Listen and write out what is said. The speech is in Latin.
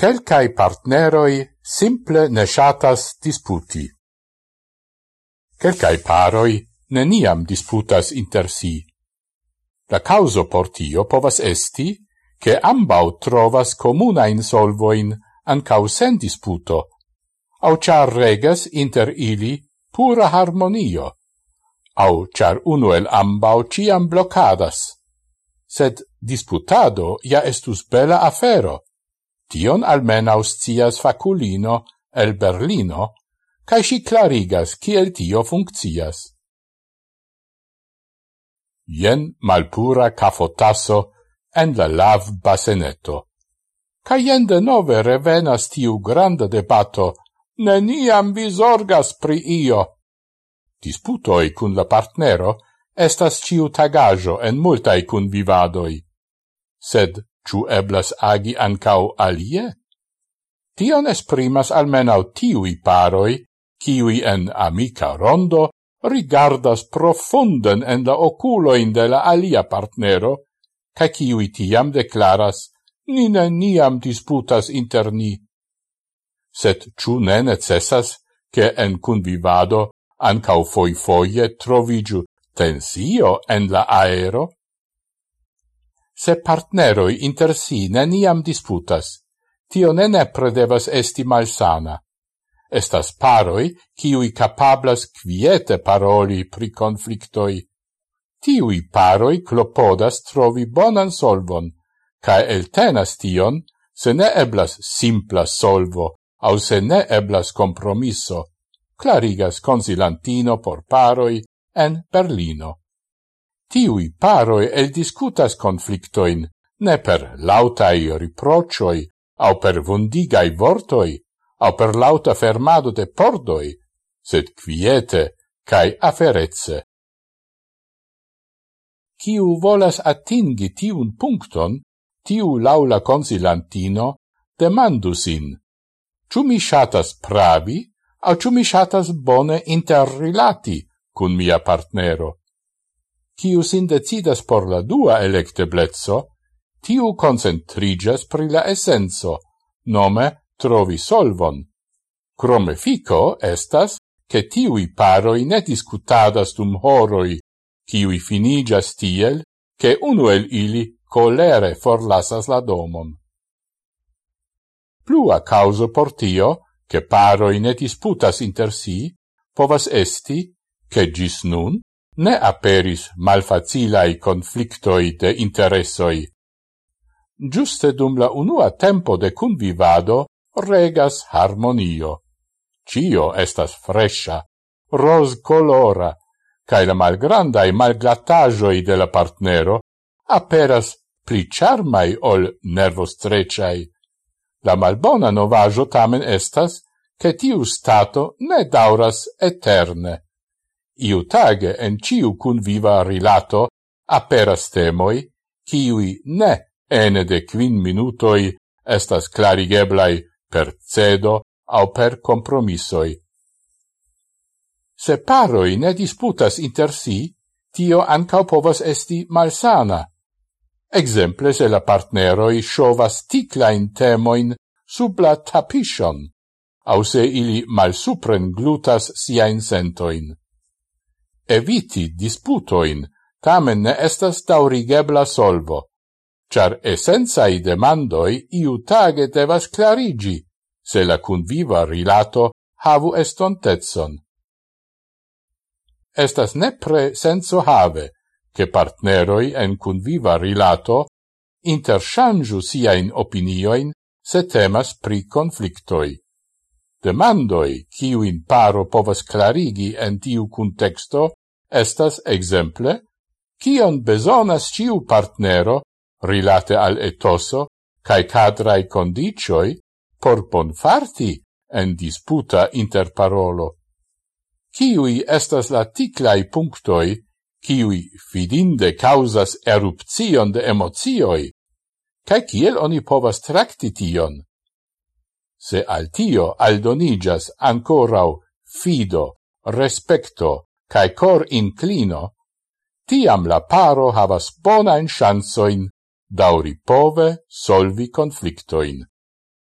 Quelcae partneroi simple ne shatas disputi. Quelcae paroi neniam disputas inter si. La causo por tio povas esti che ambau trovas comunain solvoin ancau sen disputo, au char regas inter ili pura harmonio, au char uno el ambau ciam blocadas. Sed disputado ja estus bela afero, Tion almenau cias faculino el Berlino, cae si clarigas ciel tio funccias. Ien malpura cafotasso en la lav baseneto. Ca ien de nove revenas tiu grande debato, neniam vi sorgas pri io. Disputoi cun la partnero estas ciu tagajo en multai cun vivadoi. Sed ciu eblas agi ancau alie? Tion esprimas almenau tiui paroi, kiui en amica rondo rigardas profunden en la oculoin de la alia partnero, ca kiui tiam declaras, ni niam disputas inter ni. Sed ciu ne necessas, che en convivado ancau foi foie trovigiu tensio en la aero? se partneroi inter si neniam disputas, tio ne nepre devas esti malsana. Estas paroi, kiui capablas quiete paroli pri conflictoi. Tiui paroi clopodas trovi bonan solvon, cae eltenas tion, se ne eblas simpla solvo, au se ne eblas compromisso, clarigas consilantino por paroi en Berlino. Tiui paroi el discutas conflictoin, ne per lautai riprocioi, au per vundigai vortoi, au per lauta fermado de pordoi, sed quiete cae aferezze. Ciu volas atingi tiun puncton, tiu laula consilantino demandusin. Ciu mi shatas pravi, au ciu mi shatas bone interrilati cun mia partnero? Ciu sin decidas por la dua electeblezzo, tiu concentrigas pri la essenzo, nome trovi solvon. Crome fico estas che tiui paroi ne discutadas dum horoi, ciui finigas tiel, che unu el ili colere forlasas la domon. Plua causo por tio, che paroi ne disputas inter si, povas esti, che gis nun ne aperis malfacilai conflictoi de interessoi. Giuste dum la unua tempo de convivado regas harmonio. Cio estas fresca, ros colora, cae la malgrandai malglatajoi de la partnero aperas pli charmai ol nervostreciai. La malbona novajo tamen estas, che tiu stato ne dauras eterne iu tage en ciu cun viva rilato aperas temoi, ciui ne ene de quin minutoi estas clarigeblai per cedo au per compromissoi. Se paroi ne disputas inter si, tio ancau povas esti malsana. Exemple se la partneroi shovas ticlain temoin sub la tapishon, au se ili malsupren glutas siain sentoin eviti disputoin tamen ne estas taurigebla solvo, char essenzai demandoi iutage devas clarigi, se la conviva rilato havu estontetson. Estas nepre senso have, che partneroi en conviva rilato interchangiu siain opinioin se temas pri conflictoi. Demandoi, ciuin paro povas clarigi en tiu contexto, estas exemple kion besonas ciu partnero rilate al etoso cae cadrai condicioi por bonfarti en disputa interparolo. Ciui estas la ticlai punctoi, ciui fidinde causas erupcion de emozioi, cae kiel oni povas tracti tion? Se al tio aldonigas ancorau fido, respecto, cae cor inclino, tiam la paro havas bonain chansoin dauri pove solvi conflictoin.